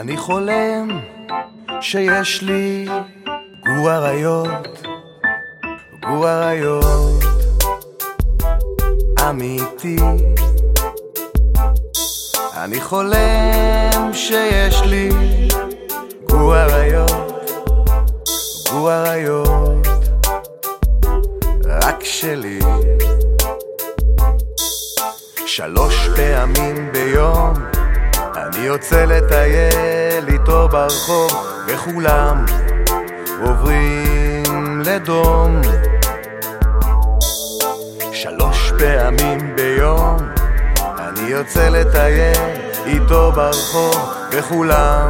אני חולם שיש לי גור אריות, גור אריות אמיתי. אני חולם שיש לי גור אריות, גור אריות רק שלי. שלוש פעמים ביום אני יוצא לטייל איתו ברחוב וכולם עוברים לדום. שלוש פעמים ביום אני יוצא לטייל איתו ברחוב וכולם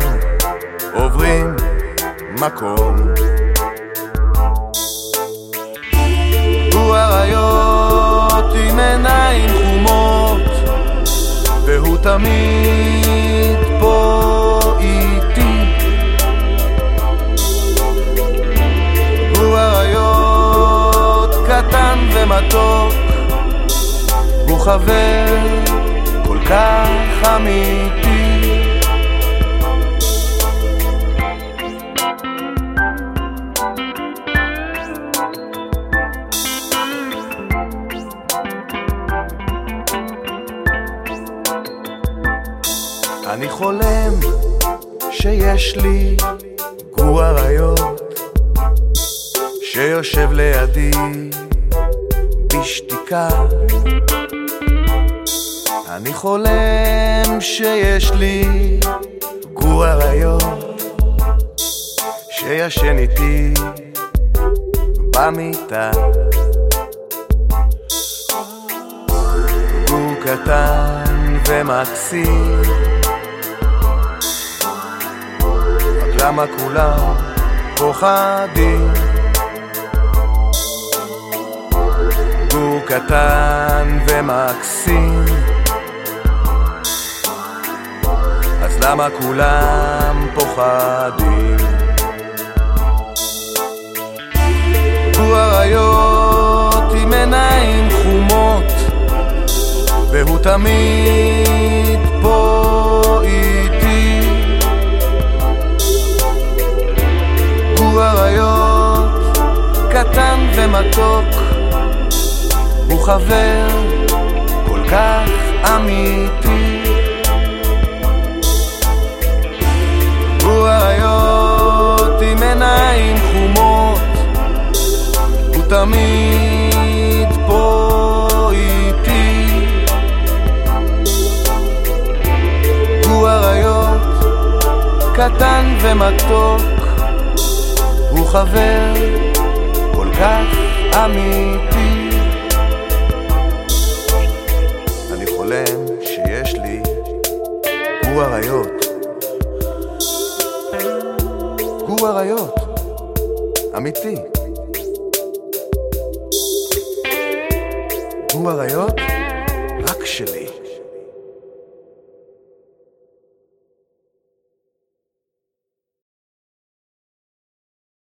עוברים מקום. הוא אריות עם עיניים חומות והוא תמיד ומתוק הוא חבר כל כך אמיתי. אני חולם שיש לי גור אריות שיושב לידי בשתיקה אני חולם שיש לי גור אריות שישן איתי במיטה. גור קטן ומקסים. רק למה כולם פוחדים קטן ומקסים אז למה כולם פוחדים? הוא אריות עם עיניים חומות והוא תמיד פה איתי הוא אריות קטן ומתוק חבר כל כך אמיתי. הוא אריות עם עיניים חומות הוא תמיד פה איתי. הוא אריות קטן ומתוק הוא חבר כל כך אמיתי גור אריות גור אריות אמיתי. גור אריות רק שלי